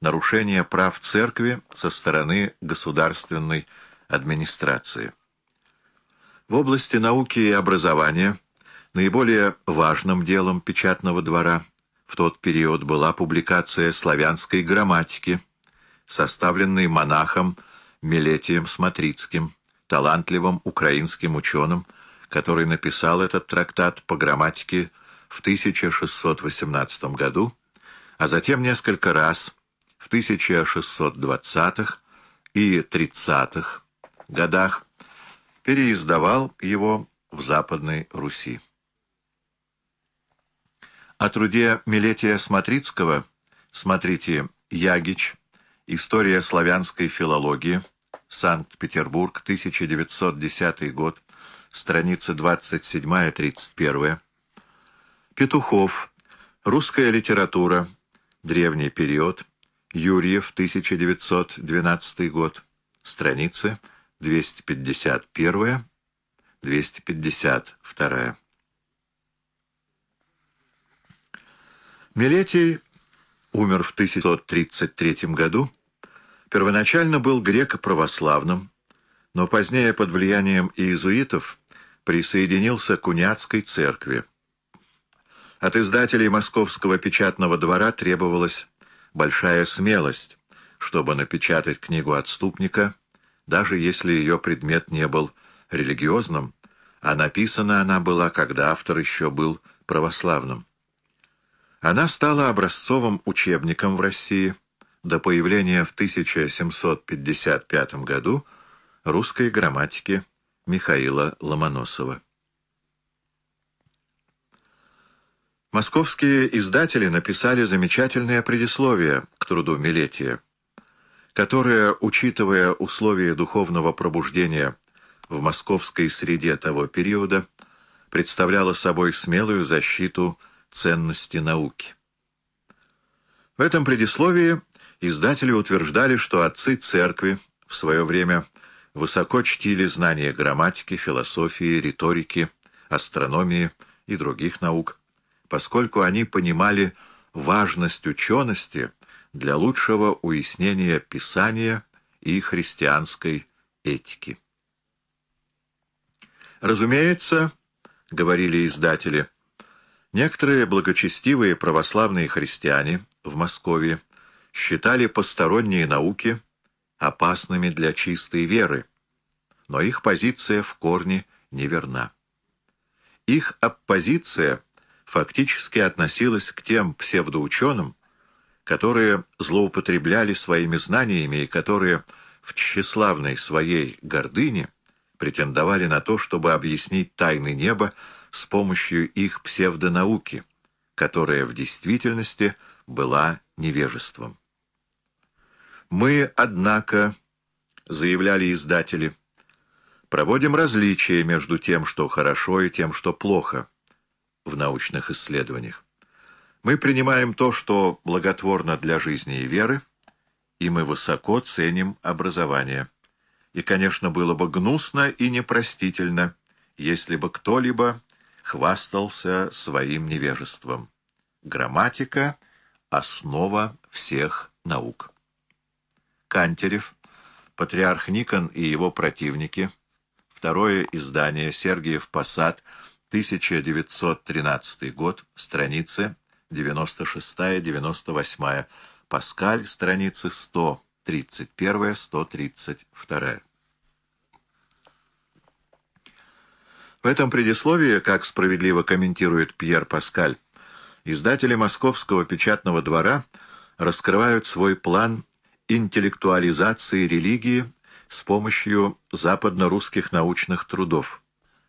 нарушение прав церкви со стороны государственной администрации. В области науки и образования наиболее важным делом печатного двора в тот период была публикация славянской грамматики, составленной монахом Милетием Смотрицким, талантливым украинским ученым, который написал этот трактат по грамматике в 1618 году, а затем несколько раз в 1620-х и 30-х годах переиздавал его в Западной Руси. О труде Милетия Смотрицкого смотрите «Ягич. История славянской филологии. Санкт-Петербург, 1910 год. Страницы 27-31». Петухов. Русская литература. Древний период. Юрьев, 1912 год. Страницы 251-252. Милетий умер в 1133 году. Первоначально был греко-православным, но позднее под влиянием иезуитов присоединился к униатской церкви. От издателей Московского печатного двора требовалась большая смелость, чтобы напечатать книгу отступника, даже если ее предмет не был религиозным, а написана она была, когда автор еще был православным. Она стала образцовым учебником в России до появления в 1755 году русской грамматики Михаила Ломоносова. Московские издатели написали замечательное предисловие к труду Милетия, которое, учитывая условия духовного пробуждения в московской среде того периода, представляло собой смелую защиту ценности науки. В этом предисловии издатели утверждали, что отцы церкви в свое время высоко чтили знания грамматики, философии, риторики, астрономии и других наук, поскольку они понимали важность учености для лучшего уяснения Писания и христианской этики. Разумеется, говорили издатели, некоторые благочестивые православные христиане в Москве считали посторонние науки опасными для чистой веры, но их позиция в корне неверна. Их оппозиция – фактически относилась к тем псевдоученым, которые злоупотребляли своими знаниями и которые в тщеславной своей гордыне претендовали на то, чтобы объяснить тайны неба с помощью их псевдонауки, которая в действительности была невежеством. Мы, однако, заявляли издатели, проводим различия между тем, что хорошо, и тем, что плохо, в научных исследованиях. Мы принимаем то, что благотворно для жизни и веры, и мы высоко ценим образование. И, конечно, было бы гнусно и непростительно, если бы кто-либо хвастался своим невежеством. Грамматика — основа всех наук. Кантерев, патриарх Никон и его противники, второе издание Сергиев Посад — 1913 год, страницы 96-98, Паскаль, страницы 131-132. В этом предисловии, как справедливо комментирует Пьер Паскаль, издатели Московского печатного двора раскрывают свой план интеллектуализации религии с помощью западно-русских научных трудов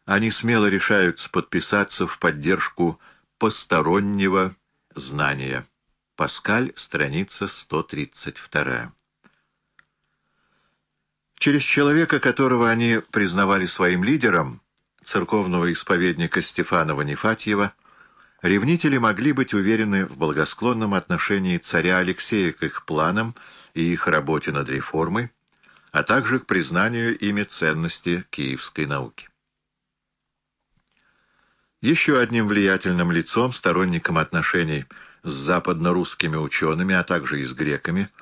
они смело решаются подписаться в поддержку постороннего знания. Паскаль, страница 132. Через человека, которого они признавали своим лидером, церковного исповедника Стефанова Нефатьева, ревнители могли быть уверены в благосклонном отношении царя Алексея к их планам и их работе над реформой, а также к признанию ими ценности киевской науки. Еще одним влиятельным лицом, сторонником отношений с западно-русскими учеными, а также и с греками –